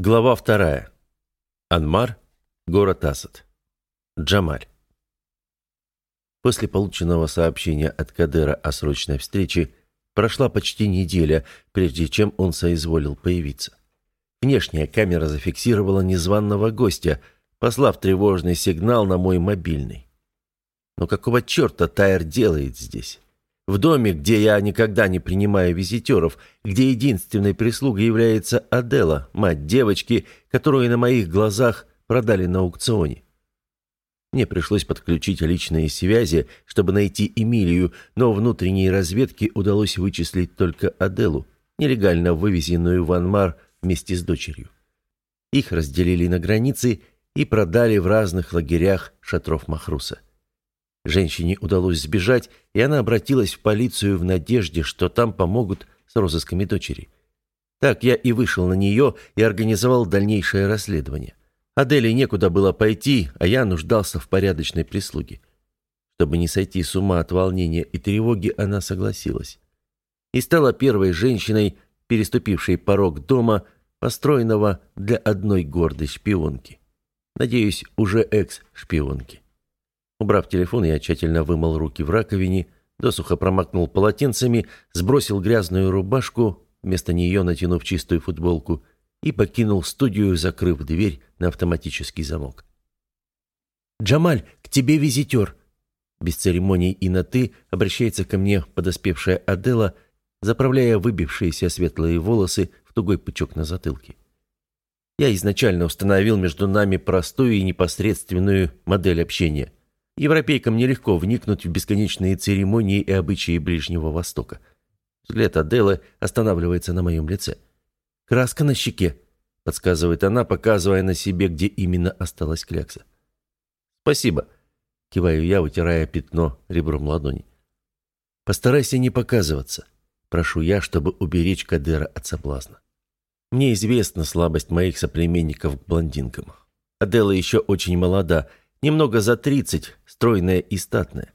Глава вторая. Анмар, город Асад. Джамаль. После полученного сообщения от Кадера о срочной встрече прошла почти неделя, прежде чем он соизволил появиться. Внешняя камера зафиксировала незваного гостя, послав тревожный сигнал на мой мобильный. Но какого черта Тайр делает здесь? В доме, где я никогда не принимаю визитеров, где единственной прислугой является Адела, мать девочки, которую на моих глазах продали на аукционе. Мне пришлось подключить личные связи, чтобы найти Эмилию, но внутренней разведке удалось вычислить только Аделу, нелегально вывезенную в Анмар вместе с дочерью. Их разделили на границе и продали в разных лагерях шатров Махруса. Женщине удалось сбежать, и она обратилась в полицию в надежде, что там помогут с розысками дочери. Так я и вышел на нее и организовал дальнейшее расследование. Аделе некуда было пойти, а я нуждался в порядочной прислуге. Чтобы не сойти с ума от волнения и тревоги, она согласилась. И стала первой женщиной, переступившей порог дома, построенного для одной гордой шпионки. Надеюсь, уже экс-шпионки. Убрав телефон, я тщательно вымыл руки в раковине, досухо промокнул полотенцами, сбросил грязную рубашку, вместо нее натянув чистую футболку, и покинул студию, закрыв дверь на автоматический замок. «Джамаль, к тебе визитер!» Без церемоний и на «ты» обращается ко мне подоспевшая Адела, заправляя выбившиеся светлые волосы в тугой пучок на затылке. Я изначально установил между нами простую и непосредственную модель общения – Европейкам нелегко вникнуть в бесконечные церемонии и обычаи Ближнего Востока. Взгляд Аделы останавливается на моем лице. «Краска на щеке», — подсказывает она, показывая на себе, где именно осталась клякса. «Спасибо», — киваю я, вытирая пятно ребром ладони. «Постарайся не показываться», — прошу я, чтобы уберечь Кадера от соблазна. Мне известна слабость моих соплеменников к блондинкам. Адела еще очень молода — Немного за тридцать, стройная и статная.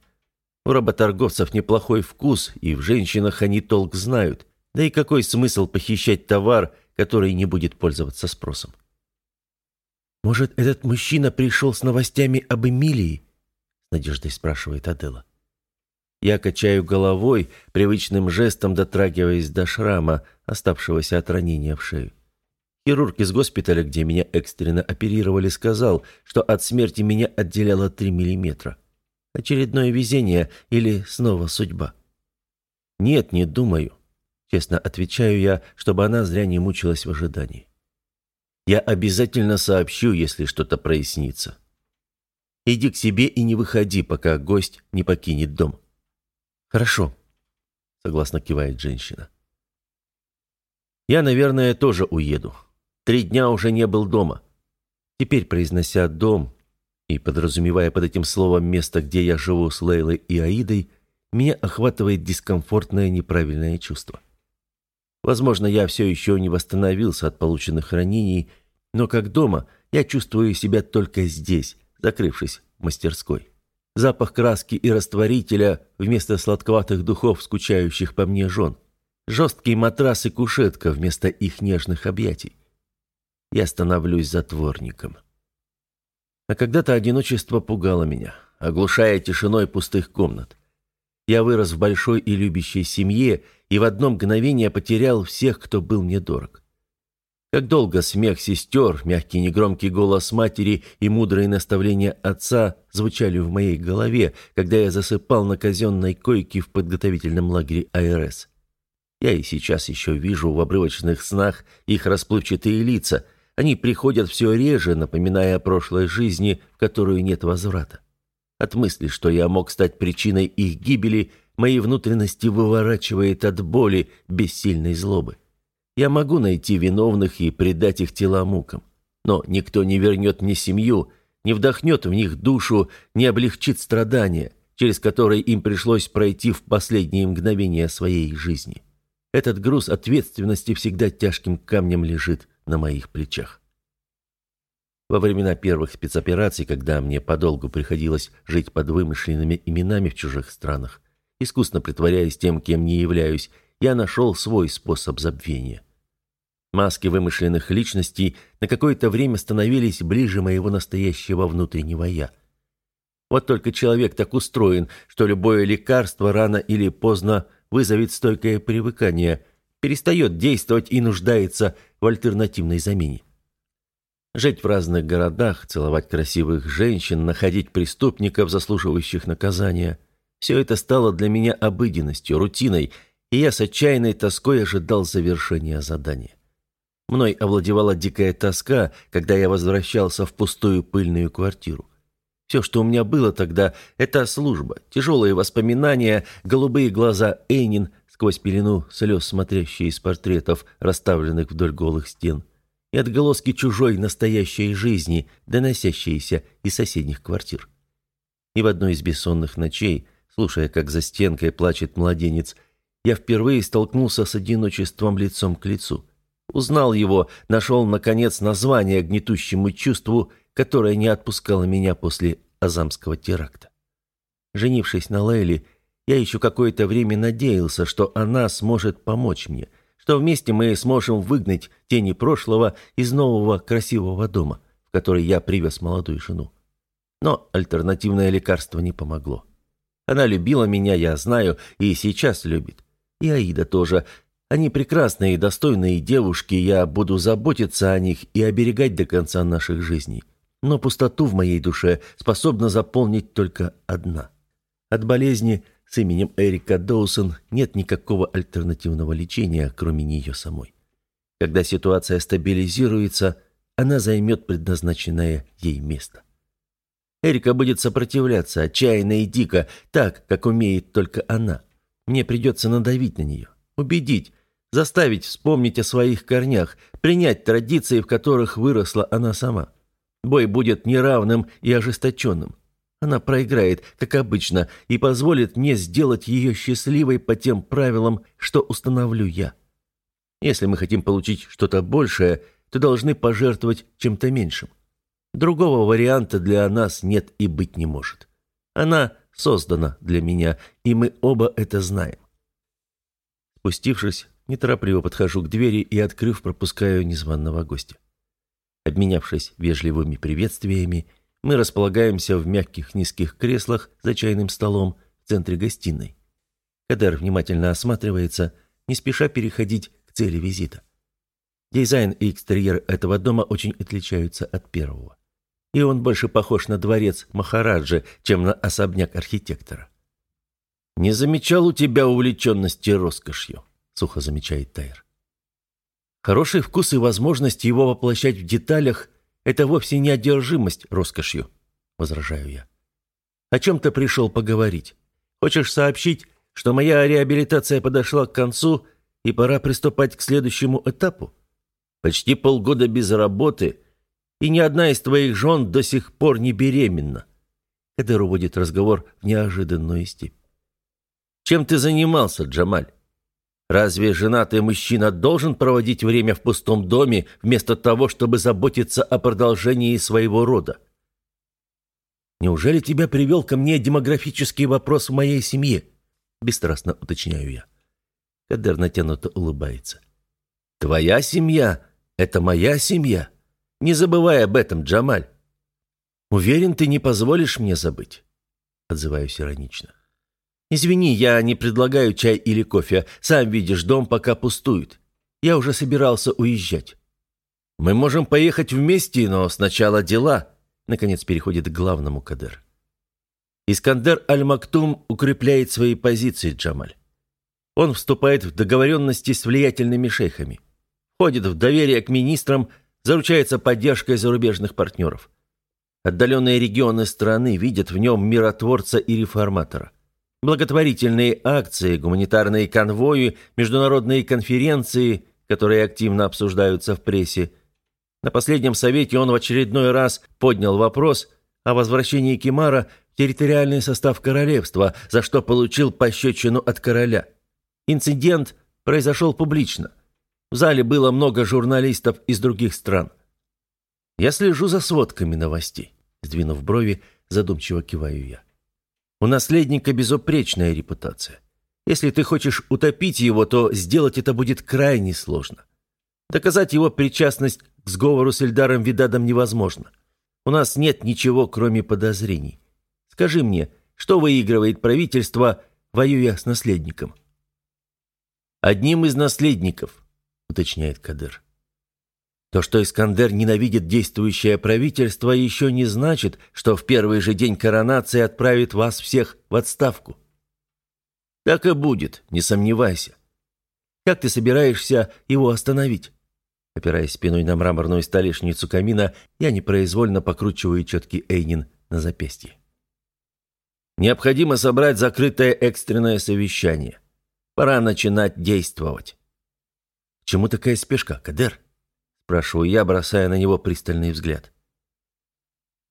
У работорговцев неплохой вкус, и в женщинах они толк знают. Да и какой смысл похищать товар, который не будет пользоваться спросом? «Может, этот мужчина пришел с новостями об Эмилии?» — надеждой спрашивает Адела. Я качаю головой, привычным жестом дотрагиваясь до шрама, оставшегося от ранения в шею. Хирург из госпиталя, где меня экстренно оперировали, сказал, что от смерти меня отделяло 3 миллиметра. Очередное везение или снова судьба? Нет, не думаю. Честно отвечаю я, чтобы она зря не мучилась в ожидании. Я обязательно сообщу, если что-то прояснится. Иди к себе и не выходи, пока гость не покинет дом. Хорошо, согласно кивает женщина. Я, наверное, тоже уеду. Три дня уже не был дома. Теперь, произнося «дом» и подразумевая под этим словом место, где я живу с Лейлой и Аидой, меня охватывает дискомфортное неправильное чувство. Возможно, я все еще не восстановился от полученных ранений, но как дома я чувствую себя только здесь, закрывшись в мастерской. Запах краски и растворителя вместо сладковатых духов, скучающих по мне жен. Жесткий матрас и кушетка вместо их нежных объятий я становлюсь затворником. А когда-то одиночество пугало меня, оглушая тишиной пустых комнат. Я вырос в большой и любящей семье и в одно мгновение потерял всех, кто был мне дорог. Как долго смех сестер, мягкий негромкий голос матери и мудрые наставления отца звучали в моей голове, когда я засыпал на казенной койке в подготовительном лагере АРС. Я и сейчас еще вижу в обрывочных снах их расплывчатые лица, они приходят все реже, напоминая о прошлой жизни, в которую нет возврата. От мысли, что я мог стать причиной их гибели, мои внутренности выворачивает от боли, бессильной злобы. Я могу найти виновных и предать их тела мукам. Но никто не вернет мне семью, не вдохнет в них душу, не облегчит страдания, через которые им пришлось пройти в последние мгновения своей жизни. Этот груз ответственности всегда тяжким камнем лежит на моих плечах. Во времена первых спецопераций, когда мне подолгу приходилось жить под вымышленными именами в чужих странах, искусно притворяясь тем, кем не являюсь, я нашел свой способ забвения. Маски вымышленных личностей на какое-то время становились ближе моего настоящего внутреннего «я». Вот только человек так устроен, что любое лекарство рано или поздно вызовет стойкое привыкание, перестает действовать и нуждается в альтернативной замене. Жить в разных городах, целовать красивых женщин, находить преступников, заслуживающих наказания – все это стало для меня обыденностью, рутиной, и я с отчаянной тоской ожидал завершения задания. Мной овладевала дикая тоска, когда я возвращался в пустую пыльную квартиру. Все, что у меня было тогда, это служба, тяжелые воспоминания, голубые глаза Эйнин сквозь пелену слез, смотрящие из портретов, расставленных вдоль голых стен, и отголоски чужой настоящей жизни, доносящиеся из соседних квартир. И в одной из бессонных ночей, слушая, как за стенкой плачет младенец, я впервые столкнулся с одиночеством лицом к лицу. Узнал его, нашел, наконец, название гнетущему чувству, которое не отпускало меня после Азамского теракта. Женившись на Лейле, я еще какое-то время надеялся, что она сможет помочь мне, что вместе мы сможем выгнать тени прошлого из нового красивого дома, в который я привез молодую жену. Но альтернативное лекарство не помогло. Она любила меня, я знаю, и сейчас любит. И Аида тоже. Они прекрасные и достойные девушки, я буду заботиться о них и оберегать до конца наших жизней. Но пустоту в моей душе способна заполнить только одна. От болезни с именем Эрика Доусон нет никакого альтернативного лечения, кроме нее самой. Когда ситуация стабилизируется, она займет предназначенное ей место. Эрика будет сопротивляться, отчаянно и дико, так, как умеет только она. Мне придется надавить на нее, убедить, заставить вспомнить о своих корнях, принять традиции, в которых выросла она сама. Бой будет неравным и ожесточенным. Она проиграет, как обычно, и позволит мне сделать ее счастливой по тем правилам, что установлю я. Если мы хотим получить что-то большее, то должны пожертвовать чем-то меньшим. Другого варианта для нас нет и быть не может. Она создана для меня, и мы оба это знаем. Спустившись, неторопливо подхожу к двери и, открыв, пропускаю незваного гостя. Обменявшись вежливыми приветствиями, мы располагаемся в мягких низких креслах за чайным столом в центре гостиной. Кадер внимательно осматривается, не спеша переходить к цели визита. Дизайн и экстерьер этого дома очень отличаются от первого и он больше похож на дворец Махараджи, чем на особняк архитектора. «Не замечал у тебя увлеченности роскошью», — сухо замечает Тайр. «Хороший вкус и возможность его воплощать в деталях — это вовсе не одержимость роскошью», — возражаю я. «О чем ты пришел поговорить? Хочешь сообщить, что моя реабилитация подошла к концу и пора приступать к следующему этапу? Почти полгода без работы — и ни одна из твоих жен до сих пор не беременна». Кадыр уводит разговор в неожиданную степь. «Чем ты занимался, Джамаль? Разве женатый мужчина должен проводить время в пустом доме вместо того, чтобы заботиться о продолжении своего рода? Неужели тебя привел ко мне демографический вопрос в моей семье?» Бесстрастно уточняю я. Кадер натянуто улыбается. «Твоя семья — это моя семья. Не забывай об этом, Джамаль. Уверен, ты не позволишь мне забыть. Отзываюсь иронично. Извини, я не предлагаю чай или кофе. Сам видишь, дом пока пустует. Я уже собирался уезжать. Мы можем поехать вместе, но сначала дела. Наконец переходит к главному Кадер. Искандер Аль-Мактум укрепляет свои позиции, Джамаль. Он вступает в договоренности с влиятельными шейхами, входит в доверие к министрам заручается поддержкой зарубежных партнеров. Отдаленные регионы страны видят в нем миротворца и реформатора. Благотворительные акции, гуманитарные конвои, международные конференции, которые активно обсуждаются в прессе. На последнем совете он в очередной раз поднял вопрос о возвращении Кимара в территориальный состав королевства, за что получил пощечину от короля. Инцидент произошел публично – в зале было много журналистов из других стран. Я слежу за сводками новостей. Сдвинув брови, задумчиво киваю я. У наследника безупречная репутация. Если ты хочешь утопить его, то сделать это будет крайне сложно. Доказать его причастность к сговору с Эльдаром Видадом невозможно. У нас нет ничего, кроме подозрений. Скажи мне, что выигрывает правительство, воюя с наследником?» «Одним из наследников», — уточняет Кадыр. То, что Искандер ненавидит действующее правительство, еще не значит, что в первый же день коронации отправит вас всех в отставку. Так и будет, не сомневайся. Как ты собираешься его остановить? Опираясь спиной на мраморную столешницу камина, я непроизвольно покручиваю четкий Эйнин на запястье. Необходимо собрать закрытое экстренное совещание. Пора начинать действовать. К чему такая спешка, Кадер? Спрашиваю я, бросая на него пристальный взгляд.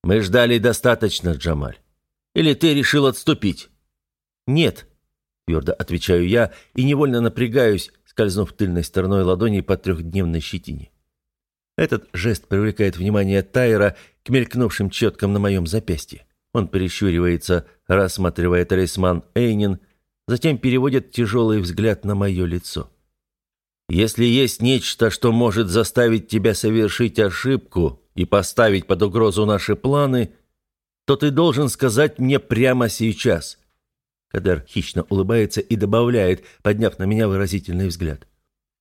«Мы ждали достаточно, Джамаль. Или ты решил отступить?» «Нет», — твердо отвечаю я и невольно напрягаюсь, скользнув тыльной стороной ладони по трехдневной щетине. Этот жест привлекает внимание Тайера к мелькнувшим четкам на моем запястье. Он прищуривается, рассматривая талисман Эйнин, затем переводит тяжелый взгляд на мое лицо. Если есть нечто, что может заставить тебя совершить ошибку и поставить под угрозу наши планы, то ты должен сказать мне прямо сейчас». Кадер хищно улыбается и добавляет, подняв на меня выразительный взгляд.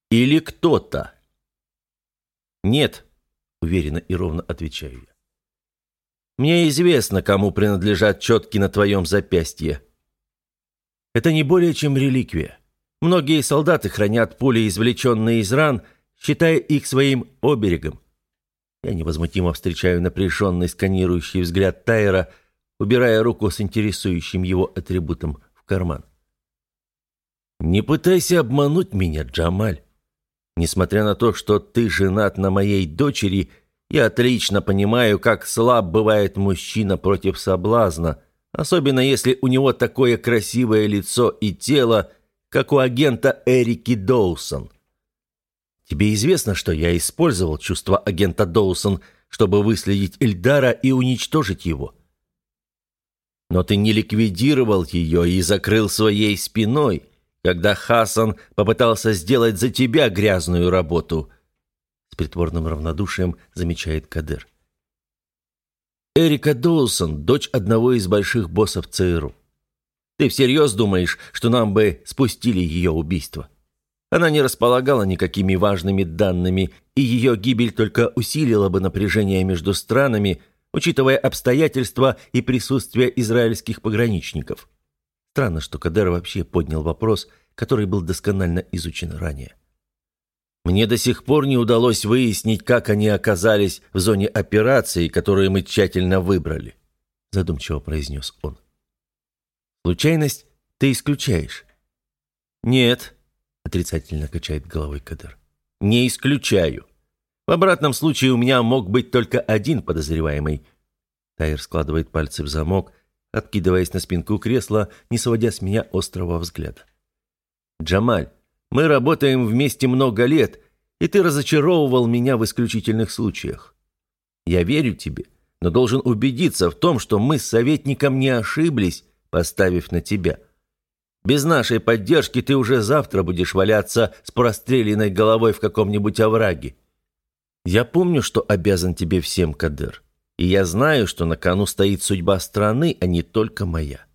«Или кто-то». «Нет», — уверенно и ровно отвечаю я. «Мне известно, кому принадлежат четки на твоем запястье. Это не более чем реликвия. Многие солдаты хранят пули, извлеченные из ран, считая их своим оберегом. Я невозмутимо встречаю напряженный сканирующий взгляд Тайера, убирая руку с интересующим его атрибутом в карман. «Не пытайся обмануть меня, Джамаль. Несмотря на то, что ты женат на моей дочери, я отлично понимаю, как слаб бывает мужчина против соблазна, особенно если у него такое красивое лицо и тело, как у агента Эрики Доусон. Тебе известно, что я использовал чувство агента Доусон, чтобы выследить Эльдара и уничтожить его. Но ты не ликвидировал ее и закрыл своей спиной, когда Хасан попытался сделать за тебя грязную работу. С притворным равнодушием замечает Кадер. Эрика Доусон – дочь одного из больших боссов ЦРУ. Ты всерьез думаешь, что нам бы спустили ее убийство? Она не располагала никакими важными данными, и ее гибель только усилила бы напряжение между странами, учитывая обстоятельства и присутствие израильских пограничников. Странно, что Кадер вообще поднял вопрос, который был досконально изучен ранее. Мне до сих пор не удалось выяснить, как они оказались в зоне операции, которую мы тщательно выбрали, задумчиво произнес он. Случайность ты исключаешь?» «Нет», — отрицательно качает головой Кадр. «Не исключаю. В обратном случае у меня мог быть только один подозреваемый». Тайр складывает пальцы в замок, откидываясь на спинку кресла, не сводя с меня острого взгляда. «Джамаль, мы работаем вместе много лет, и ты разочаровывал меня в исключительных случаях. Я верю тебе, но должен убедиться в том, что мы с советником не ошиблись поставив на тебя. Без нашей поддержки ты уже завтра будешь валяться с простреленной головой в каком-нибудь овраге. Я помню, что обязан тебе всем, Кадыр. И я знаю, что на кону стоит судьба страны, а не только моя.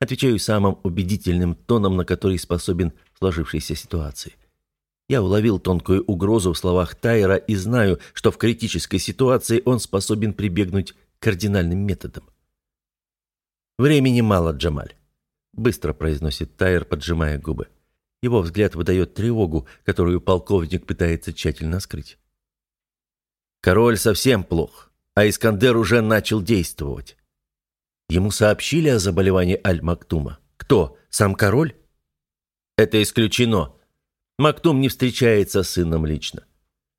Отвечаю самым убедительным тоном, на который способен в сложившейся ситуации. Я уловил тонкую угрозу в словах Тайера и знаю, что в критической ситуации он способен прибегнуть к кардинальным методам. «Времени мало, Джамаль», — быстро произносит Тайер, поджимая губы. Его взгляд выдает тревогу, которую полковник пытается тщательно скрыть. Король совсем плох, а Искандер уже начал действовать. Ему сообщили о заболевании Аль-Мактума. Кто? Сам король? Это исключено. Мактум не встречается с сыном лично.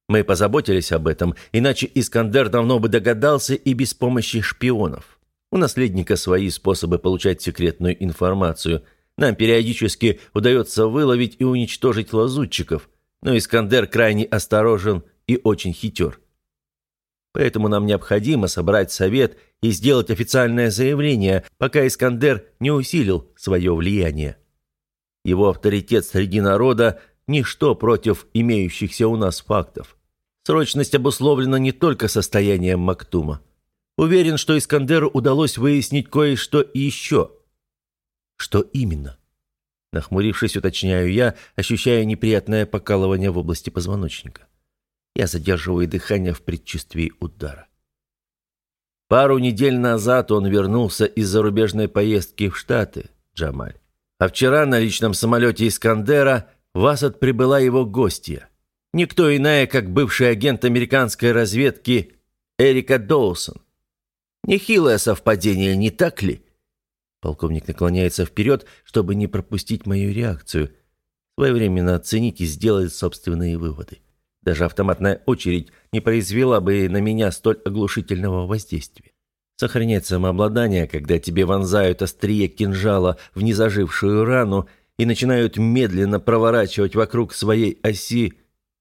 Мы позаботились об этом, иначе Искандер давно бы догадался и без помощи шпионов. У наследника свои способы получать секретную информацию. Нам периодически удается выловить и уничтожить лазутчиков, но Искандер крайне осторожен и очень хитер. Поэтому нам необходимо собрать совет и сделать официальное заявление, пока Искандер не усилил свое влияние. Его авторитет среди народа – ничто против имеющихся у нас фактов. Срочность обусловлена не только состоянием Мактума. Уверен, что Искандеру удалось выяснить кое-что еще. Что именно? Нахмурившись, уточняю я, ощущая неприятное покалывание в области позвоночника. Я задерживаю дыхание в предчувствии удара. Пару недель назад он вернулся из зарубежной поездки в Штаты, Джамаль. А вчера на личном самолете Искандера в Асад прибыла его гостья. Никто иная, как бывший агент американской разведки Эрика Доусон. Нехилое совпадение, не так ли? Полковник наклоняется вперед, чтобы не пропустить мою реакцию. Своевременно оценить и сделать собственные выводы. Даже автоматная очередь не произвела бы на меня столь оглушительного воздействия. Сохранять самообладание, когда тебе вонзают острие кинжала в незажившую рану и начинают медленно проворачивать вокруг своей оси,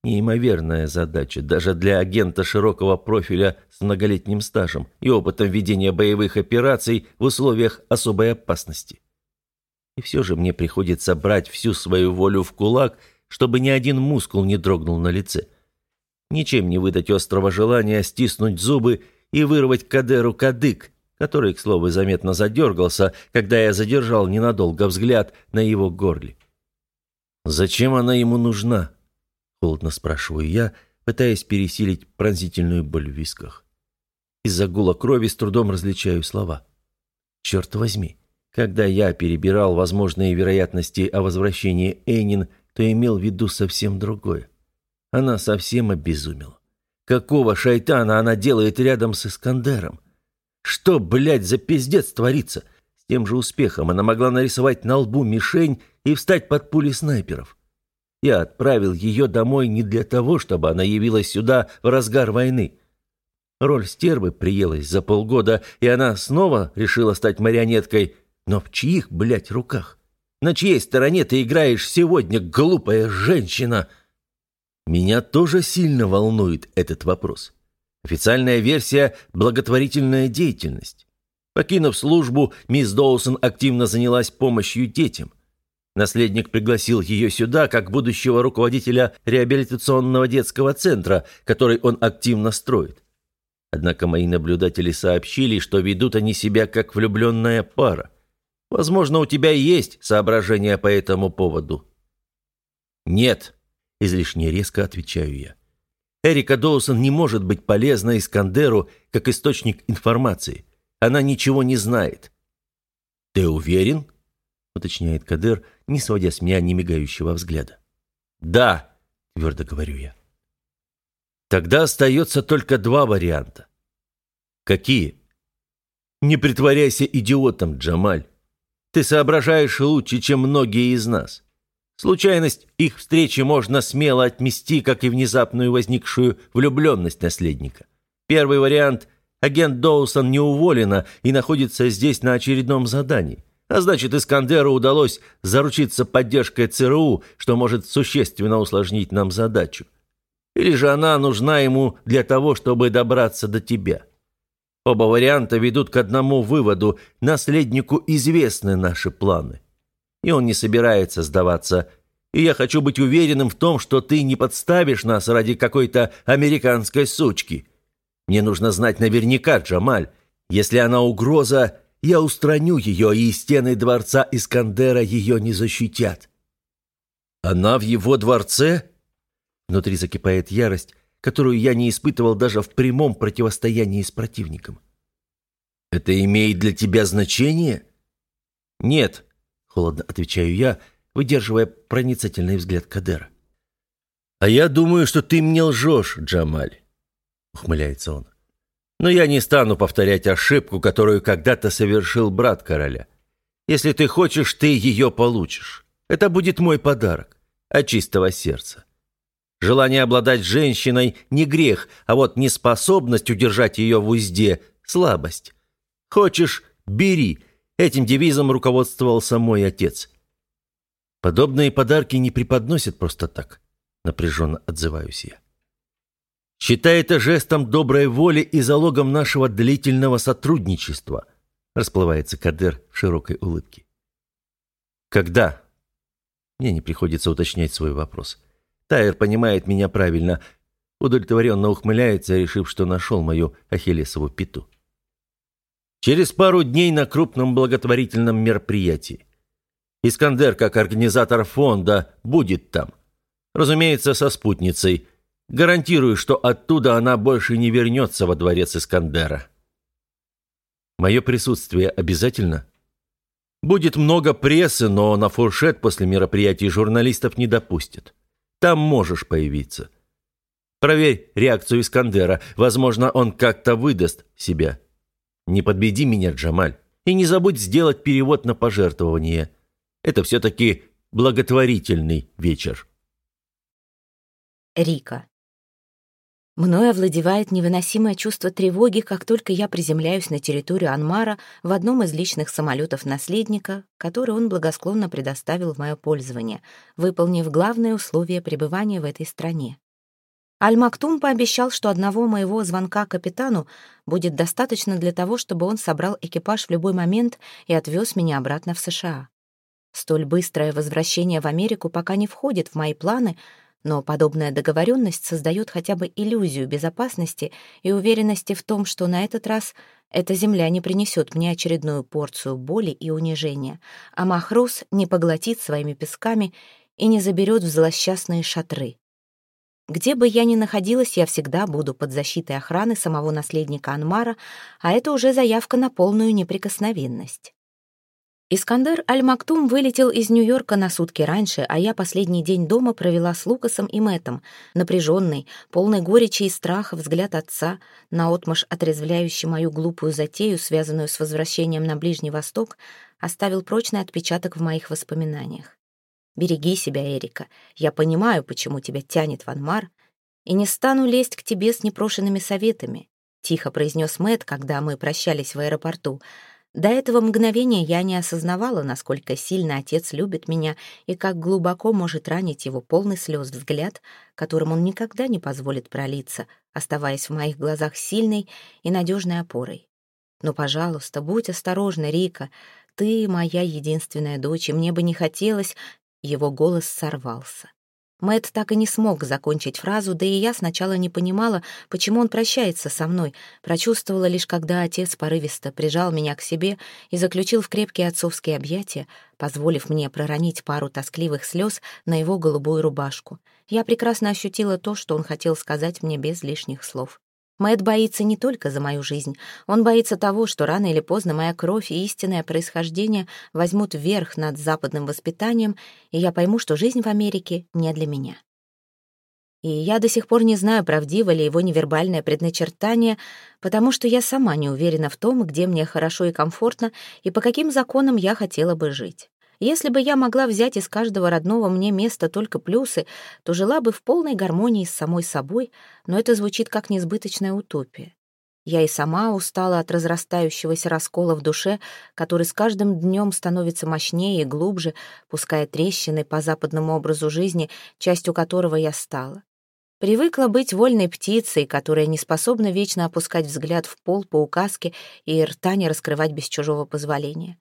неимоверная задача даже для агента широкого профиля с многолетним стажем и опытом ведения боевых операций в условиях особой опасности. И все же мне приходится брать всю свою волю в кулак, чтобы ни один мускул не дрогнул на лице ничем не выдать острого желания стиснуть зубы и вырвать Кадеру кадык, который, к слову, заметно задергался, когда я задержал ненадолго взгляд на его горле. «Зачем она ему нужна?» — холодно спрашиваю я, пытаясь пересилить пронзительную боль в висках. Из-за гула крови с трудом различаю слова. «Черт возьми!» Когда я перебирал возможные вероятности о возвращении Эйнин, то имел в виду совсем другое. Она совсем обезумела. Какого шайтана она делает рядом с Искандером? Что, блядь, за пиздец творится? С тем же успехом она могла нарисовать на лбу мишень и встать под пули снайперов. Я отправил ее домой не для того, чтобы она явилась сюда в разгар войны. Роль стервы приелась за полгода, и она снова решила стать марионеткой. Но в чьих, блядь, руках? На чьей стороне ты играешь сегодня, глупая женщина?» Меня тоже сильно волнует этот вопрос. Официальная версия – благотворительная деятельность. Покинув службу, мисс Доусон активно занялась помощью детям. Наследник пригласил ее сюда как будущего руководителя реабилитационного детского центра, который он активно строит. Однако мои наблюдатели сообщили, что ведут они себя как влюбленная пара. Возможно, у тебя есть соображения по этому поводу. «Нет», Излишне резко отвечаю я. Эрика Доусон не может быть полезна Искандеру как источник информации. Она ничего не знает. «Ты уверен?» — уточняет Кадер, не сводя с меня немигающего взгляда. «Да», — твердо говорю я. «Тогда остается только два варианта». «Какие?» «Не притворяйся идиотом, Джамаль. Ты соображаешь лучше, чем многие из нас. Случайность их встречи можно смело отмести, как и внезапную возникшую влюбленность наследника. Первый вариант – агент Доусон не уволена и находится здесь на очередном задании. А значит, Искандеру удалось заручиться поддержкой ЦРУ, что может существенно усложнить нам задачу. Или же она нужна ему для того, чтобы добраться до тебя. Оба варианта ведут к одному выводу – наследнику известны наши планы и он не собирается сдаваться. И я хочу быть уверенным в том, что ты не подставишь нас ради какой-то американской сучки. Мне нужно знать наверняка, Джамаль. Если она угроза, я устраню ее, и стены дворца Искандера ее не защитят». «Она в его дворце?» Внутри закипает ярость, которую я не испытывал даже в прямом противостоянии с противником. «Это имеет для тебя значение?» «Нет», Холодно отвечаю я, выдерживая проницательный взгляд Кадера. «А я думаю, что ты мне лжешь, Джамаль», — ухмыляется он. «Но я не стану повторять ошибку, которую когда-то совершил брат короля. Если ты хочешь, ты ее получишь. Это будет мой подарок от чистого сердца. Желание обладать женщиной — не грех, а вот неспособность удержать ее в узде — слабость. Хочешь — бери, Этим девизом руководствовался мой отец. Подобные подарки не преподносят просто так, напряженно отзываюсь я. Считай это жестом доброй воли и залогом нашего длительного сотрудничества, расплывается Кадер в широкой улыбке. Когда? Мне не приходится уточнять свой вопрос. Тайер понимает меня правильно, удовлетворенно ухмыляется, решив, что нашел мою ахиллесову пяту. Через пару дней на крупном благотворительном мероприятии. Искандер, как организатор фонда, будет там. Разумеется, со спутницей. Гарантирую, что оттуда она больше не вернется во дворец Искандера. Мое присутствие обязательно? Будет много прессы, но на фуршет после мероприятий журналистов не допустят. Там можешь появиться. Проверь реакцию Искандера. Возможно, он как-то выдаст себя. Не подбеди меня, Джамаль. И не забудь сделать перевод на пожертвование. Это все-таки благотворительный вечер. Рика. Мною овладевает невыносимое чувство тревоги, как только я приземляюсь на территорию Анмара в одном из личных самолетов наследника, который он благосклонно предоставил в мое пользование, выполнив главное условие пребывания в этой стране. Аль-Мактум пообещал, что одного моего звонка капитану будет достаточно для того, чтобы он собрал экипаж в любой момент и отвез меня обратно в США. Столь быстрое возвращение в Америку пока не входит в мои планы, но подобная договоренность создает хотя бы иллюзию безопасности и уверенности в том, что на этот раз эта земля не принесет мне очередную порцию боли и унижения, а Махрус не поглотит своими песками и не заберет в злосчастные шатры. Где бы я ни находилась, я всегда буду под защитой охраны самого наследника Анмара, а это уже заявка на полную неприкосновенность. Искандер Аль-Мактум вылетел из Нью-Йорка на сутки раньше, а я последний день дома провела с Лукасом и Мэттом, напряженный, полный горечи и страха взгляд отца, наотмашь отрезвляющий мою глупую затею, связанную с возвращением на Ближний Восток, оставил прочный отпечаток в моих воспоминаниях. «Береги себя, Эрика. Я понимаю, почему тебя тянет в Анмар, и не стану лезть к тебе с непрошенными советами», — тихо произнес Мэтт, когда мы прощались в аэропорту — до этого мгновения я не осознавала, насколько сильно отец любит меня и как глубоко может ранить его полный слез взгляд, которым он никогда не позволит пролиться, оставаясь в моих глазах сильной и надежной опорой. Но, пожалуйста, будь осторожна, Рика. Ты моя единственная дочь, и мне бы не хотелось... Его голос сорвался. Мэт так и не смог закончить фразу, да и я сначала не понимала, почему он прощается со мной. Прочувствовала лишь, когда отец порывисто прижал меня к себе и заключил в крепкие отцовские объятия, позволив мне проронить пару тоскливых слез на его голубую рубашку. Я прекрасно ощутила то, что он хотел сказать мне без лишних слов. Мэт боится не только за мою жизнь. Он боится того, что рано или поздно моя кровь и истинное происхождение возьмут верх над западным воспитанием, и я пойму, что жизнь в Америке не для меня. И я до сих пор не знаю, правдиво ли его невербальное предначертание, потому что я сама не уверена в том, где мне хорошо и комфортно, и по каким законам я хотела бы жить. Если бы я могла взять из каждого родного мне места только плюсы, то жила бы в полной гармонии с самой собой, но это звучит как несбыточная утопия. Я и сама устала от разрастающегося раскола в душе, который с каждым днем становится мощнее и глубже, пуская трещины по западному образу жизни, частью которого я стала. Привыкла быть вольной птицей, которая не способна вечно опускать взгляд в пол по указке и рта не раскрывать без чужого позволения.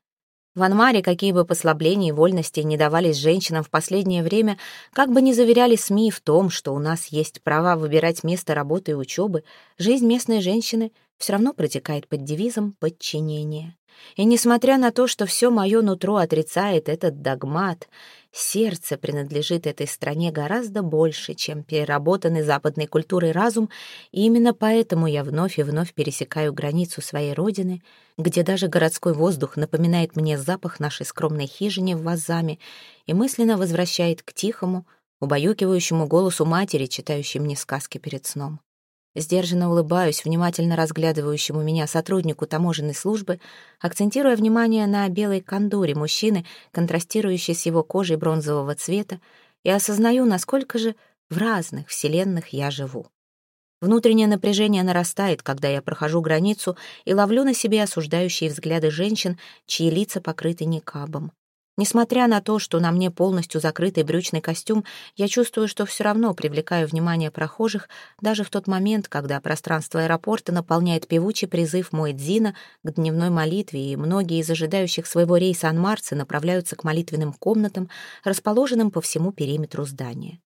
В Анмаре какие бы послабления и вольности не давались женщинам в последнее время, как бы ни заверяли СМИ в том, что у нас есть права выбирать место работы и учебы, жизнь местной женщины все равно протекает под девизом подчинения. И несмотря на то, что все мое нутро отрицает этот догмат, сердце принадлежит этой стране гораздо больше, чем переработанный западной культурой разум, и именно поэтому я вновь и вновь пересекаю границу своей родины, где даже городской воздух напоминает мне запах нашей скромной хижины в Вазаме и мысленно возвращает к тихому, убаюкивающему голосу матери, читающей мне сказки перед сном. Сдержанно улыбаюсь внимательно разглядывающему меня сотруднику таможенной службы, акцентируя внимание на белой кондуре мужчины, контрастирующей с его кожей бронзового цвета, и осознаю, насколько же в разных вселенных я живу. Внутреннее напряжение нарастает, когда я прохожу границу и ловлю на себе осуждающие взгляды женщин, чьи лица покрыты никабом. Несмотря на то, что на мне полностью закрытый брючный костюм, я чувствую, что все равно привлекаю внимание прохожих, даже в тот момент, когда пространство аэропорта наполняет певучий призыв Муэдзина к дневной молитве, и многие из ожидающих своего рейса анмарцы направляются к молитвенным комнатам, расположенным по всему периметру здания.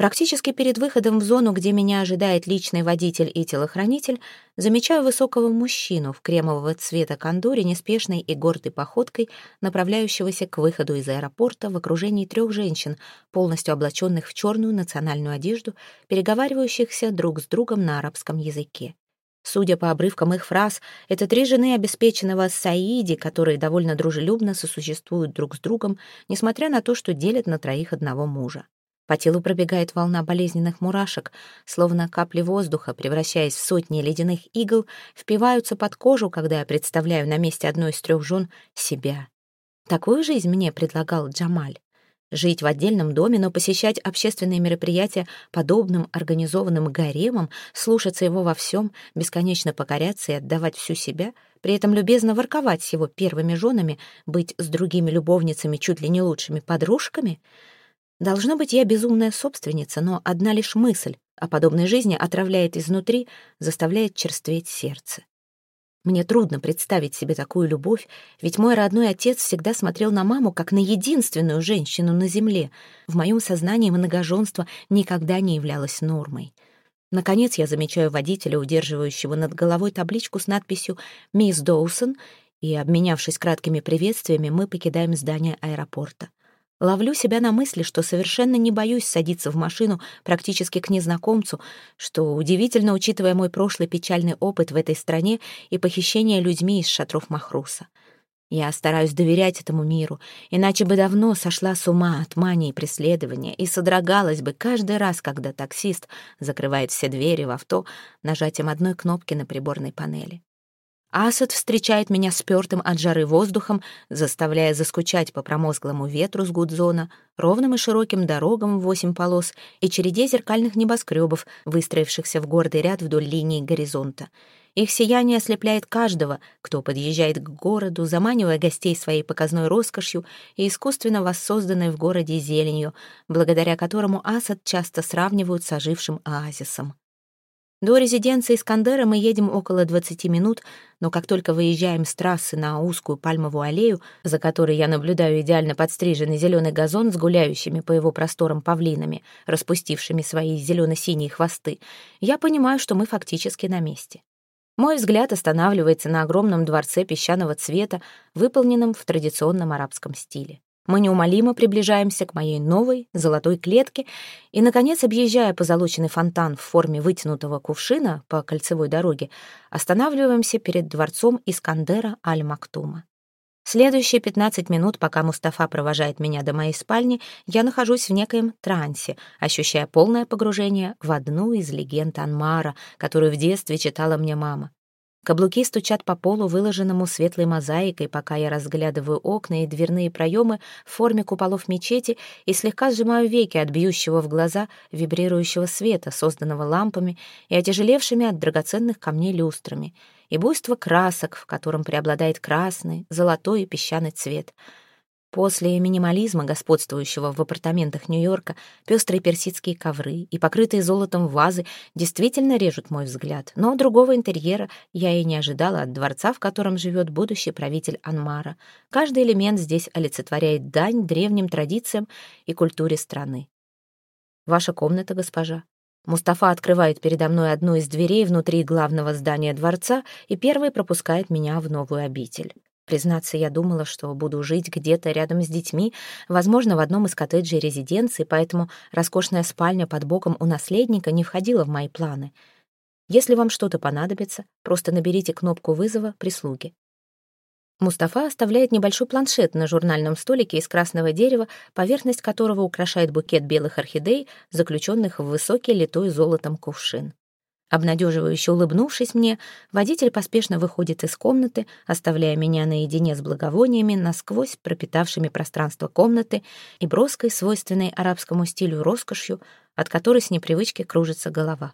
Практически перед выходом в зону, где меня ожидает личный водитель и телохранитель, замечаю высокого мужчину в кремового цвета кондуре, неспешной и гордой походкой, направляющегося к выходу из аэропорта в окружении трех женщин, полностью облаченных в черную национальную одежду, переговаривающихся друг с другом на арабском языке. Судя по обрывкам их фраз, это три жены обеспеченного Саиди, которые довольно дружелюбно сосуществуют друг с другом, несмотря на то, что делят на троих одного мужа. По телу пробегает волна болезненных мурашек, словно капли воздуха, превращаясь в сотни ледяных игл, впиваются под кожу, когда я представляю на месте одной из трех жен себя. Такую жизнь мне предлагал Джамаль. Жить в отдельном доме, но посещать общественные мероприятия подобным организованным гаремом, слушаться его во всем, бесконечно покоряться и отдавать всю себя, при этом любезно ворковать с его первыми женами, быть с другими любовницами чуть ли не лучшими подружками — Должно быть, я безумная собственница, но одна лишь мысль о подобной жизни отравляет изнутри, заставляет черстветь сердце. Мне трудно представить себе такую любовь, ведь мой родной отец всегда смотрел на маму как на единственную женщину на земле. В моем сознании многоженство никогда не являлось нормой. Наконец я замечаю водителя, удерживающего над головой табличку с надписью «Мисс Доусон», и, обменявшись краткими приветствиями, мы покидаем здание аэропорта. Ловлю себя на мысли, что совершенно не боюсь садиться в машину практически к незнакомцу, что удивительно, учитывая мой прошлый печальный опыт в этой стране и похищение людьми из шатров Махруса. Я стараюсь доверять этому миру, иначе бы давно сошла с ума от мании преследования и содрогалась бы каждый раз, когда таксист закрывает все двери в авто нажатием одной кнопки на приборной панели. Асад встречает меня спёртым от жары воздухом, заставляя заскучать по промозглому ветру с Гудзона, ровным и широким дорогам в восемь полос и череде зеркальных небоскребов, выстроившихся в гордый ряд вдоль линии горизонта. Их сияние ослепляет каждого, кто подъезжает к городу, заманивая гостей своей показной роскошью и искусственно воссозданной в городе зеленью, благодаря которому Асад часто сравнивают с ожившим оазисом. До резиденции Искандера мы едем около 20 минут, но как только выезжаем с трассы на узкую пальмовую аллею, за которой я наблюдаю идеально подстриженный зеленый газон с гуляющими по его просторам павлинами, распустившими свои зелено-синие хвосты, я понимаю, что мы фактически на месте. Мой взгляд останавливается на огромном дворце песчаного цвета, выполненном в традиционном арабском стиле. Мы неумолимо приближаемся к моей новой золотой клетке и, наконец, объезжая позолоченный фонтан в форме вытянутого кувшина по кольцевой дороге, останавливаемся перед дворцом Искандера Аль-Мактума. Следующие 15 минут, пока Мустафа провожает меня до моей спальни, я нахожусь в некоем трансе, ощущая полное погружение в одну из легенд Анмара, которую в детстве читала мне мама. Каблуки стучат по полу, выложенному светлой мозаикой, пока я разглядываю окна и дверные проемы в форме куполов мечети и слегка сжимаю веки от бьющего в глаза вибрирующего света, созданного лампами и отяжелевшими от драгоценных камней люстрами, и буйство красок, в котором преобладает красный, золотой и песчаный цвет — После минимализма, господствующего в апартаментах Нью-Йорка, пестрые персидские ковры и покрытые золотом вазы действительно режут мой взгляд, но другого интерьера я и не ожидала от дворца, в котором живет будущий правитель Анмара. Каждый элемент здесь олицетворяет дань древним традициям и культуре страны. «Ваша комната, госпожа», Мустафа открывает передо мной одну из дверей внутри главного здания дворца и первый пропускает меня в новую обитель. Признаться, я думала, что буду жить где-то рядом с детьми, возможно, в одном из коттеджей резиденции, поэтому роскошная спальня под боком у наследника не входила в мои планы. Если вам что-то понадобится, просто наберите кнопку вызова прислуги. Мустафа оставляет небольшой планшет на журнальном столике из красного дерева, поверхность которого украшает букет белых орхидей, заключенных в высокий литой золотом кувшин. Обнадеживающе улыбнувшись мне, водитель поспешно выходит из комнаты, оставляя меня наедине с благовониями, насквозь пропитавшими пространство комнаты и броской, свойственной арабскому стилю роскошью, от которой с непривычки кружится голова.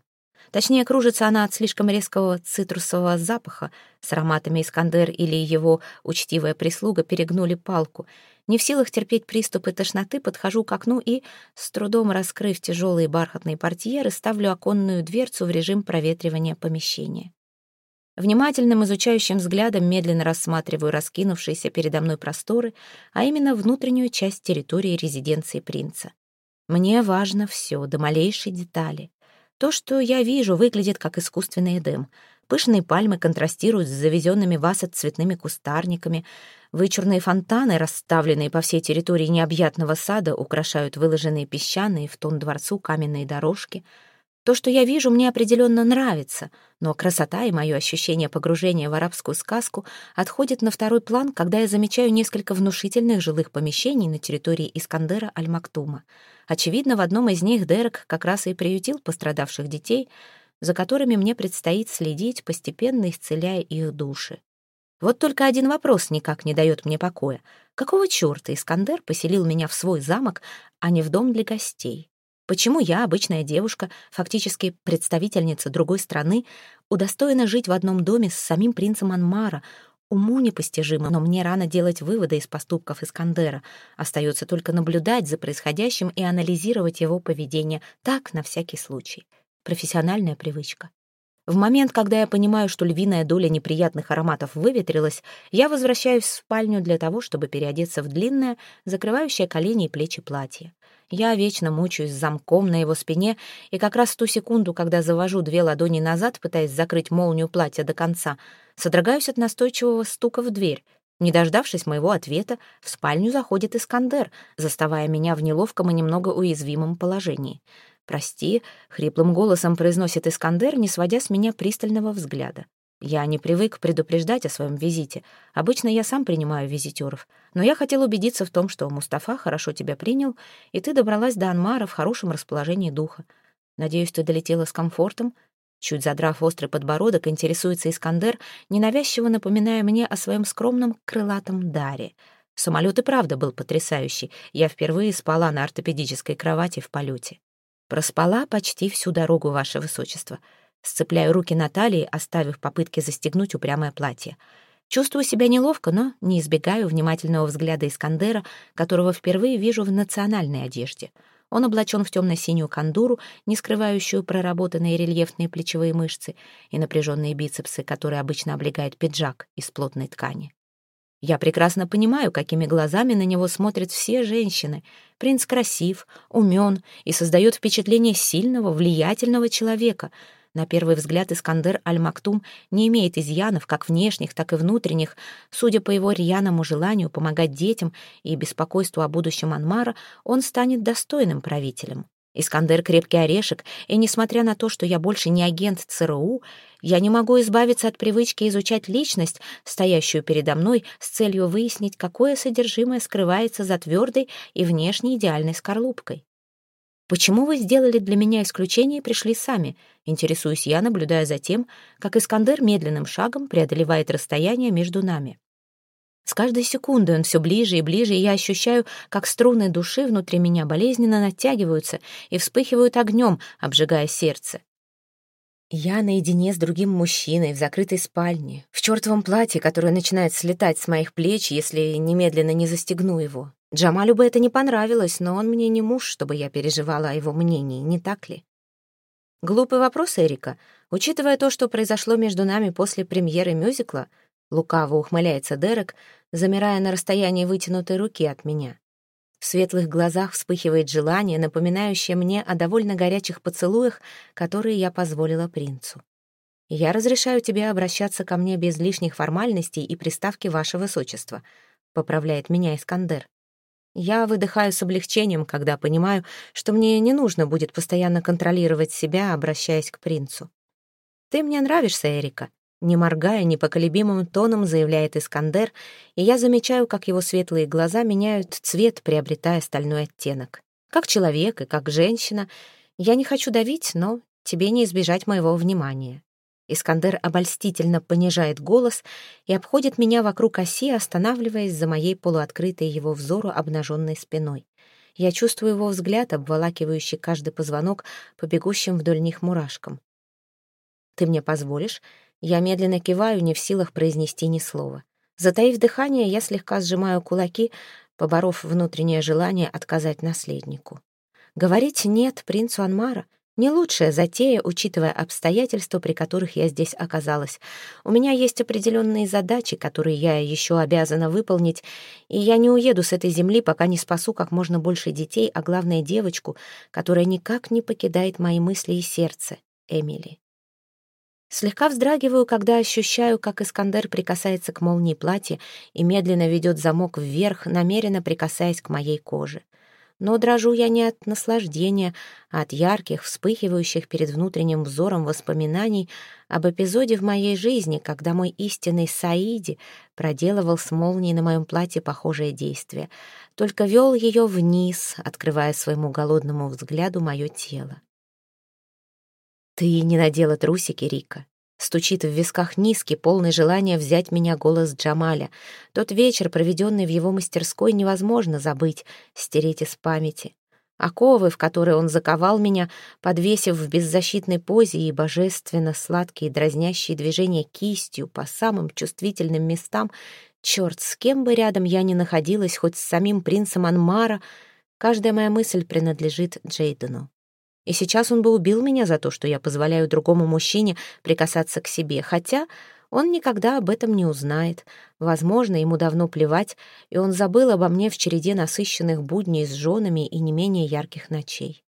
Точнее, кружится она от слишком резкого цитрусового запаха. С ароматами Искандер или его учтивая прислуга перегнули палку. Не в силах терпеть приступы тошноты, подхожу к окну и, с трудом раскрыв тяжелые бархатные портьеры, ставлю оконную дверцу в режим проветривания помещения. Внимательным изучающим взглядом медленно рассматриваю раскинувшиеся передо мной просторы, а именно внутреннюю часть территории резиденции принца. Мне важно все, до малейшей детали. То, что я вижу, выглядит как искусственный эдем. Пышные пальмы контрастируют с завезенными в асад цветными кустарниками. Вычурные фонтаны, расставленные по всей территории необъятного сада, украшают выложенные песчаные в тон дворцу каменные дорожки — то, что я вижу, мне определенно нравится, но красота и мое ощущение погружения в арабскую сказку отходят на второй план, когда я замечаю несколько внушительных жилых помещений на территории Искандера Аль-Мактума. Очевидно, в одном из них Дерек как раз и приютил пострадавших детей, за которыми мне предстоит следить, постепенно исцеляя их души. Вот только один вопрос никак не дает мне покоя. Какого черта Искандер поселил меня в свой замок, а не в дом для гостей? Почему я, обычная девушка, фактически представительница другой страны, удостоена жить в одном доме с самим принцем Анмара? Уму непостижимо, но мне рано делать выводы из поступков Искандера. Остается только наблюдать за происходящим и анализировать его поведение. Так, на всякий случай. Профессиональная привычка. В момент, когда я понимаю, что львиная доля неприятных ароматов выветрилась, я возвращаюсь в спальню для того, чтобы переодеться в длинное, закрывающее колени и плечи платье. Я вечно мучаюсь замком на его спине, и как раз в ту секунду, когда завожу две ладони назад, пытаясь закрыть молнию платья до конца, содрогаюсь от настойчивого стука в дверь. Не дождавшись моего ответа, в спальню заходит Искандер, заставая меня в неловком и немного уязвимом положении. «Прости», — хриплым голосом произносит Искандер, не сводя с меня пристального взгляда. Я не привык предупреждать о своем визите. Обычно я сам принимаю визитеров. Но я хотел убедиться в том, что Мустафа хорошо тебя принял, и ты добралась до Анмара в хорошем расположении духа. Надеюсь, ты долетела с комфортом. Чуть задрав острый подбородок, интересуется Искандер, ненавязчиво напоминая мне о своем скромном крылатом даре. Самолет и правда был потрясающий. Я впервые спала на ортопедической кровати в полете. Проспала почти всю дорогу, ваше высочество. Сцепляю руки на талии, оставив попытки застегнуть упрямое платье. Чувствую себя неловко, но не избегаю внимательного взгляда Искандера, которого впервые вижу в национальной одежде. Он облачен в темно-синюю кандуру, не скрывающую проработанные рельефные плечевые мышцы и напряженные бицепсы, которые обычно облегает пиджак из плотной ткани. Я прекрасно понимаю, какими глазами на него смотрят все женщины. Принц красив, умен и создает впечатление сильного, влиятельного человека. На первый взгляд Искандер Аль-Мактум не имеет изъянов, как внешних, так и внутренних. Судя по его рьяному желанию помогать детям и беспокойству о будущем Анмара, он станет достойным правителем. Искандер — крепкий орешек, и несмотря на то, что я больше не агент ЦРУ, я не могу избавиться от привычки изучать личность, стоящую передо мной, с целью выяснить, какое содержимое скрывается за твердой и внешне идеальной скорлупкой. «Почему вы сделали для меня исключение и пришли сами?» Интересуюсь я, наблюдая за тем, как Искандер медленным шагом преодолевает расстояние между нами. С каждой секундой он все ближе и ближе, и я ощущаю, как струны души внутри меня болезненно натягиваются и вспыхивают огнем, обжигая сердце. Я наедине с другим мужчиной в закрытой спальне, в чертовом платье, которое начинает слетать с моих плеч, если немедленно не застегну его. Джамалю бы это не понравилось, но он мне не муж, чтобы я переживала о его мнении, не так ли? Глупый вопрос, Эрика. Учитывая то, что произошло между нами после премьеры мюзикла — Лукаво ухмыляется Дерек, замирая на расстоянии вытянутой руки от меня. В светлых глазах вспыхивает желание, напоминающее мне о довольно горячих поцелуях, которые я позволила принцу. «Я разрешаю тебе обращаться ко мне без лишних формальностей и приставки «Ваше Высочество», — поправляет меня Искандер. Я выдыхаю с облегчением, когда понимаю, что мне не нужно будет постоянно контролировать себя, обращаясь к принцу. «Ты мне нравишься, Эрика», не моргая, непоколебимым тоном заявляет Искандер, и я замечаю, как его светлые глаза меняют цвет, приобретая стальной оттенок. Как человек и как женщина. Я не хочу давить, но тебе не избежать моего внимания. Искандер обольстительно понижает голос и обходит меня вокруг оси, останавливаясь за моей полуоткрытой его взору обнаженной спиной. Я чувствую его взгляд, обволакивающий каждый позвонок по бегущим вдоль них мурашкам. «Ты мне позволишь?» Я медленно киваю, не в силах произнести ни слова. Затаив дыхание, я слегка сжимаю кулаки, поборов внутреннее желание отказать наследнику. Говорить «нет» принцу Анмара не лучшая затея, учитывая обстоятельства, при которых я здесь оказалась. У меня есть определенные задачи, которые я еще обязана выполнить, и я не уеду с этой земли, пока не спасу как можно больше детей, а главное девочку, которая никак не покидает мои мысли и сердце, Эмили. Слегка вздрагиваю, когда ощущаю, как Искандер прикасается к молнии платья и медленно ведет замок вверх, намеренно прикасаясь к моей коже. Но дрожу я не от наслаждения, а от ярких, вспыхивающих перед внутренним взором воспоминаний об эпизоде в моей жизни, когда мой истинный Саиди проделывал с молнией на моем платье похожее действие, только вел ее вниз, открывая своему голодному взгляду мое тело. «Ты не надела трусики, Рика», Стучит в висках низкий, полный желания взять меня голос Джамаля. Тот вечер, проведенный в его мастерской, невозможно забыть, стереть из памяти. Оковы, в которые он заковал меня, подвесив в беззащитной позе и божественно сладкие дразнящие движения кистью по самым чувствительным местам, черт, с кем бы рядом я ни находилась, хоть с самим принцем Анмара, каждая моя мысль принадлежит Джейдену. И сейчас он бы убил меня за то, что я позволяю другому мужчине прикасаться к себе, хотя он никогда об этом не узнает. Возможно, ему давно плевать, и он забыл обо мне в череде насыщенных будней с женами и не менее ярких ночей.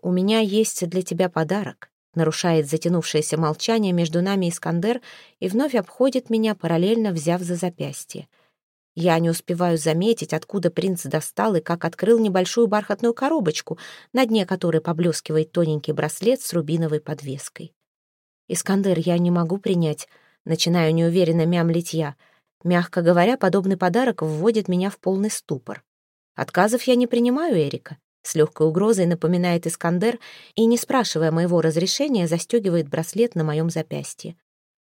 «У меня есть для тебя подарок», — нарушает затянувшееся молчание между нами Искандер и вновь обходит меня, параллельно взяв за запястье — я не успеваю заметить, откуда принц достал и как открыл небольшую бархатную коробочку, на дне которой поблескивает тоненький браслет с рубиновой подвеской. «Искандер, я не могу принять», — начинаю неуверенно мямлить я. Мягко говоря, подобный подарок вводит меня в полный ступор. Отказов я не принимаю, Эрика. С легкой угрозой напоминает Искандер и, не спрашивая моего разрешения, застегивает браслет на моем запястье.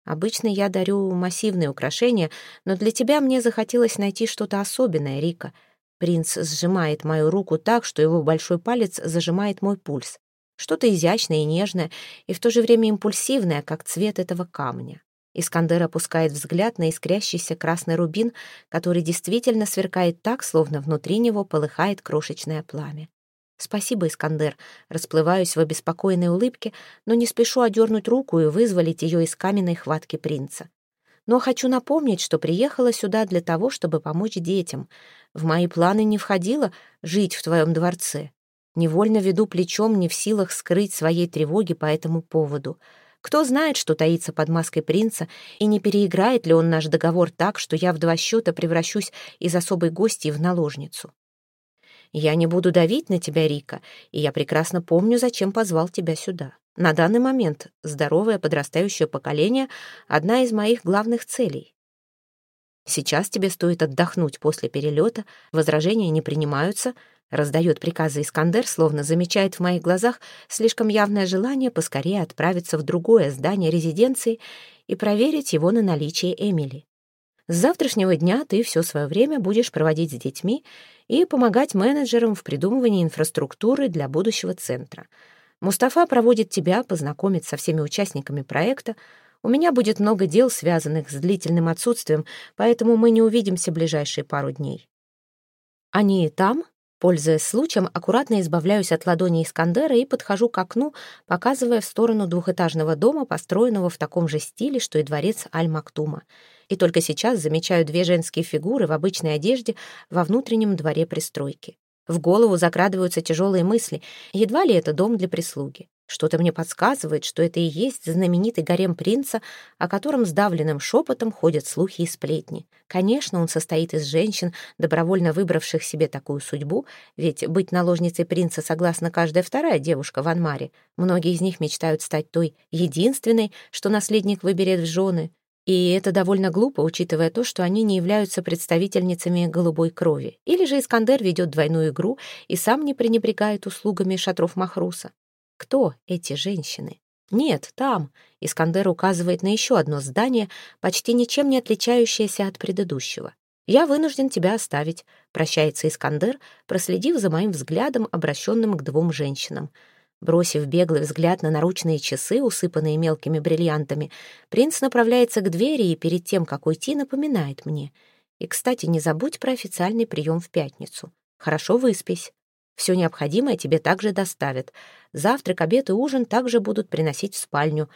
Обычно я дарю массивные украшения, но для тебя мне захотелось найти что-то особенное, Рика. Принц сжимает мою руку так, что его большой палец зажимает мой пульс. Что-то изящное и нежное, и в то же время импульсивное, как цвет этого камня. Искандер опускает взгляд на искрящийся красный рубин, который действительно сверкает так, словно внутри него полыхает крошечное пламя. «Спасибо, Искандер». Расплываюсь в обеспокоенной улыбке, но не спешу одернуть руку и вызволить ее из каменной хватки принца. Но хочу напомнить, что приехала сюда для того, чтобы помочь детям. В мои планы не входило жить в твоем дворце. Невольно веду плечом, не в силах скрыть своей тревоги по этому поводу. Кто знает, что таится под маской принца, и не переиграет ли он наш договор так, что я в два счета превращусь из особой гости в наложницу. Я не буду давить на тебя, Рика, и я прекрасно помню, зачем позвал тебя сюда. На данный момент здоровое подрастающее поколение — одна из моих главных целей. Сейчас тебе стоит отдохнуть после перелета, возражения не принимаются, раздает приказы Искандер, словно замечает в моих глазах слишком явное желание поскорее отправиться в другое здание резиденции и проверить его на наличие Эмили. С завтрашнего дня ты все свое время будешь проводить с детьми и помогать менеджерам в придумывании инфраструктуры для будущего центра. Мустафа проводит тебя, познакомит со всеми участниками проекта. У меня будет много дел, связанных с длительным отсутствием, поэтому мы не увидимся ближайшие пару дней. Они там, Пользуясь случаем, аккуратно избавляюсь от ладони Искандера и подхожу к окну, показывая в сторону двухэтажного дома, построенного в таком же стиле, что и дворец Аль-Мактума. И только сейчас замечаю две женские фигуры в обычной одежде во внутреннем дворе пристройки. В голову закрадываются тяжелые мысли. Едва ли это дом для прислуги. Что-то мне подсказывает, что это и есть знаменитый гарем принца, о котором сдавленным шепотом ходят слухи и сплетни. Конечно, он состоит из женщин, добровольно выбравших себе такую судьбу, ведь быть наложницей принца согласна каждая вторая девушка в Анмаре. Многие из них мечтают стать той единственной, что наследник выберет в жены. И это довольно глупо, учитывая то, что они не являются представительницами голубой крови. Или же Искандер ведет двойную игру и сам не пренебрегает услугами шатров Махруса. Кто эти женщины? Нет, там. Искандер указывает на еще одно здание, почти ничем не отличающееся от предыдущего. «Я вынужден тебя оставить», — прощается Искандер, проследив за моим взглядом, обращенным к двум женщинам. Бросив беглый взгляд на наручные часы, усыпанные мелкими бриллиантами, принц направляется к двери и перед тем, как уйти, напоминает мне. И, кстати, не забудь про официальный прием в пятницу. Хорошо выспись. Все необходимое тебе также доставят. Завтрак, обед и ужин также будут приносить в спальню.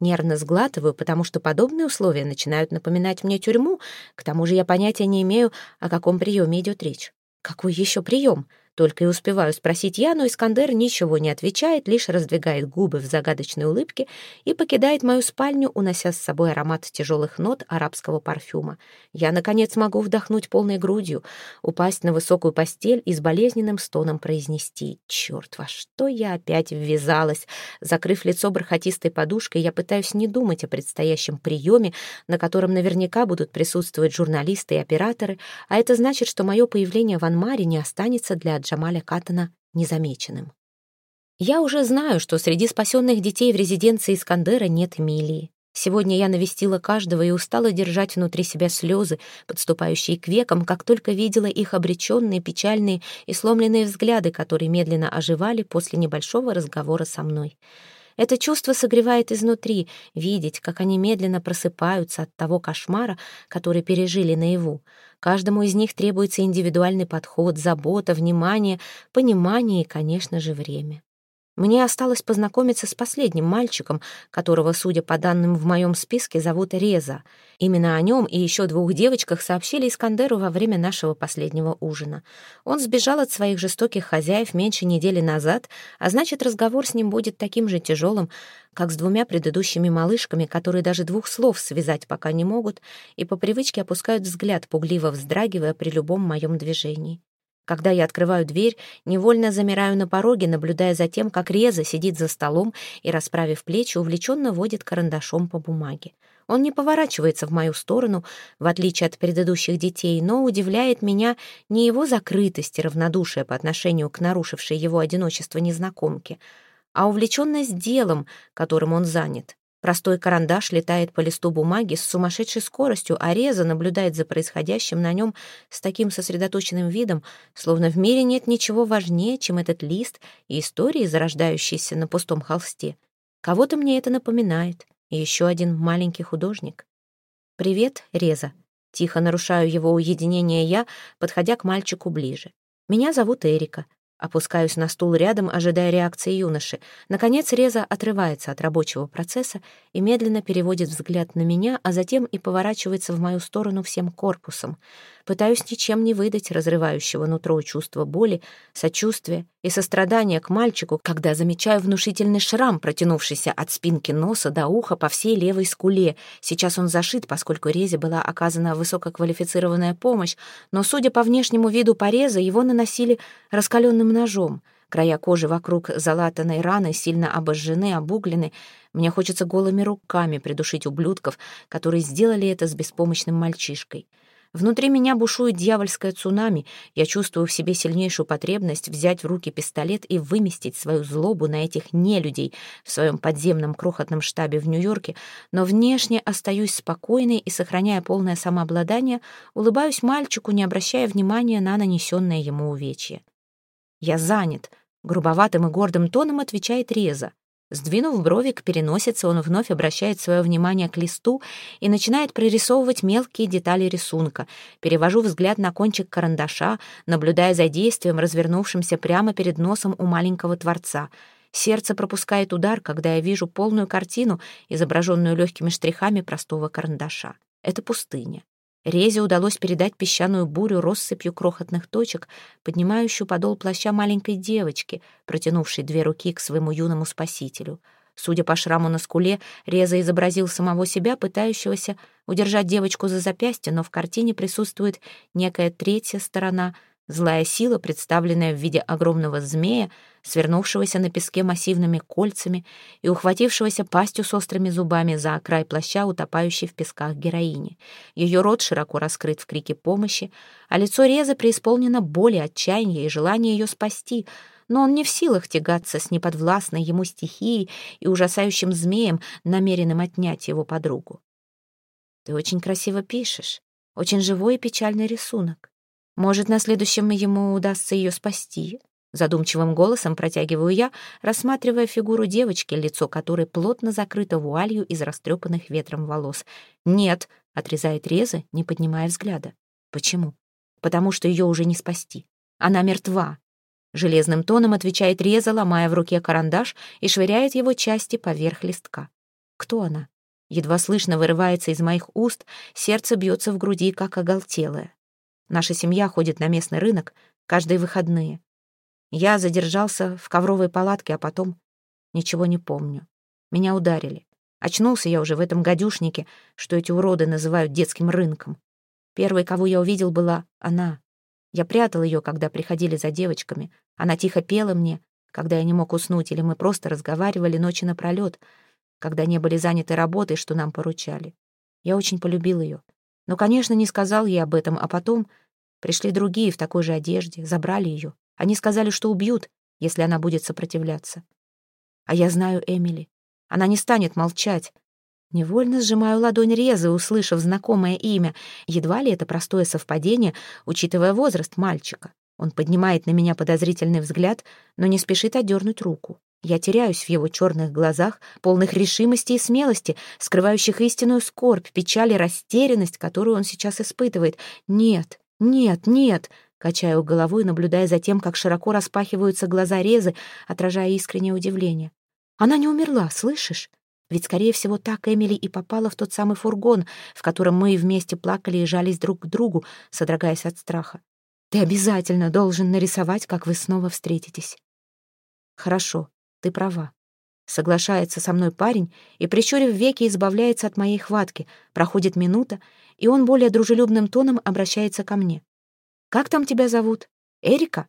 Нервно сглатываю, потому что подобные условия начинают напоминать мне тюрьму. К тому же я понятия не имею, о каком приеме идет речь. Какой еще прием? Только и успеваю спросить я, но Искандер ничего не отвечает, лишь раздвигает губы в загадочной улыбке и покидает мою спальню, унося с собой аромат тяжелых нот арабского парфюма. Я, наконец, могу вдохнуть полной грудью, упасть на высокую постель и с болезненным стоном произнести «Черт, во что я опять ввязалась!» Закрыв лицо бархатистой подушкой, я пытаюсь не думать о предстоящем приеме, на котором наверняка будут присутствовать журналисты и операторы, а это значит, что мое появление в Анмаре не останется для Джамаля Катана незамеченным. Я уже знаю, что среди спасенных детей в резиденции Искандера нет Эмилии. Сегодня я навестила каждого и устала держать внутри себя слезы, подступающие к векам, как только видела их обреченные, печальные и сломленные взгляды, которые медленно оживали после небольшого разговора со мной. Это чувство согревает изнутри, видеть, как они медленно просыпаются от того кошмара, который пережили наяву. Каждому из них требуется индивидуальный подход, забота, внимание, понимание и, конечно же, время. Мне осталось познакомиться с последним мальчиком, которого, судя по данным в моем списке, зовут Реза. Именно о нем и еще двух девочках сообщили Искандеру во время нашего последнего ужина. Он сбежал от своих жестоких хозяев меньше недели назад, а значит, разговор с ним будет таким же тяжелым, как с двумя предыдущими малышками, которые даже двух слов связать пока не могут и по привычке опускают взгляд, пугливо вздрагивая при любом моем движении. Когда я открываю дверь, невольно замираю на пороге, наблюдая за тем, как Реза сидит за столом и, расправив плечи, увлеченно водит карандашом по бумаге. Он не поворачивается в мою сторону, в отличие от предыдущих детей, но удивляет меня не его закрытость и равнодушие по отношению к нарушившей его одиночество незнакомке, а увлеченность делом, которым он занят. Простой карандаш летает по листу бумаги с сумасшедшей скоростью, а Реза наблюдает за происходящим на нем с таким сосредоточенным видом, словно в мире нет ничего важнее, чем этот лист и истории, зарождающиеся на пустом холсте. Кого-то мне это напоминает. Еще один маленький художник. «Привет, Реза». Тихо нарушаю его уединение я, подходя к мальчику ближе. «Меня зовут Эрика. Опускаюсь на стул рядом, ожидая реакции юноши. Наконец Реза отрывается от рабочего процесса и медленно переводит взгляд на меня, а затем и поворачивается в мою сторону всем корпусом. Пытаюсь ничем не выдать разрывающего нутро чувства боли, сочувствия и сострадания к мальчику, когда замечаю внушительный шрам, протянувшийся от спинки носа до уха по всей левой скуле. Сейчас он зашит, поскольку Резе была оказана высококвалифицированная помощь, но, судя по внешнему виду пореза, его наносили раскаленным ножом. Края кожи вокруг залатанной раны сильно обожжены, обуглены. Мне хочется голыми руками придушить ублюдков, которые сделали это с беспомощным мальчишкой. Внутри меня бушует дьявольское цунами. Я чувствую в себе сильнейшую потребность взять в руки пистолет и выместить свою злобу на этих нелюдей в своем подземном крохотном штабе в Нью-Йорке, но внешне остаюсь спокойной и, сохраняя полное самообладание, улыбаюсь мальчику, не обращая внимания на нанесенное ему увечье. «Я занят», — грубоватым и гордым тоном отвечает Реза. Сдвинув брови к переносице, он вновь обращает свое внимание к листу и начинает прорисовывать мелкие детали рисунка. Перевожу взгляд на кончик карандаша, наблюдая за действием, развернувшимся прямо перед носом у маленького творца. Сердце пропускает удар, когда я вижу полную картину, изображенную легкими штрихами простого карандаша. Это пустыня. Резе удалось передать песчаную бурю россыпью крохотных точек, поднимающую подол плаща маленькой девочки, протянувшей две руки к своему юному спасителю. Судя по шраму на скуле, Реза изобразил самого себя, пытающегося удержать девочку за запястье, но в картине присутствует некая третья сторона — Злая сила, представленная в виде огромного змея, свернувшегося на песке массивными кольцами и ухватившегося пастью с острыми зубами за край плаща, утопающей в песках героини. Ее рот широко раскрыт в крике помощи, а лицо Реза преисполнено боли, отчаяния и желания ее спасти, но он не в силах тягаться с неподвластной ему стихией и ужасающим змеем, намеренным отнять его подругу. «Ты очень красиво пишешь, очень живой и печальный рисунок. Может, на следующем ему удастся ее спасти? Задумчивым голосом протягиваю я, рассматривая фигуру девочки, лицо которой плотно закрыто вуалью из растрепанных ветром волос. «Нет», — отрезает Реза, не поднимая взгляда. Почему? Потому что ее уже не спасти. Она мертва. Железным тоном отвечает Реза, ломая в руке карандаш и швыряет его части поверх листка. Кто она? Едва слышно вырывается из моих уст, сердце бьется в груди, как оголтелое. Наша семья ходит на местный рынок каждые выходные. Я задержался в ковровой палатке, а потом ничего не помню. Меня ударили. Очнулся я уже в этом гадюшнике, что эти уроды называют детским рынком. Первой, кого я увидел, была она. Я прятал ее, когда приходили за девочками. Она тихо пела мне, когда я не мог уснуть, или мы просто разговаривали ночи напролет, когда не были заняты работой, что нам поручали. Я очень полюбил ее. Но, конечно, не сказал ей об этом, а потом пришли другие в такой же одежде, забрали ее. Они сказали, что убьют, если она будет сопротивляться. А я знаю Эмили. Она не станет молчать. Невольно сжимаю ладонь Резы, услышав знакомое имя. Едва ли это простое совпадение, учитывая возраст мальчика. Он поднимает на меня подозрительный взгляд, но не спешит отдернуть руку. Я теряюсь в его черных глазах, полных решимости и смелости, скрывающих истинную скорбь, печаль и растерянность, которую он сейчас испытывает. «Нет, нет, нет!» Качаю головой, наблюдая за тем, как широко распахиваются глаза Резы, отражая искреннее удивление. «Она не умерла, слышишь? Ведь, скорее всего, так Эмили и попала в тот самый фургон, в котором мы вместе плакали и жались друг к другу, содрогаясь от страха. Ты обязательно должен нарисовать, как вы снова встретитесь. Хорошо, ты права. Соглашается со мной парень и, прищурив веки, избавляется от моей хватки. Проходит минута, и он более дружелюбным тоном обращается ко мне. «Как там тебя зовут? Эрика?»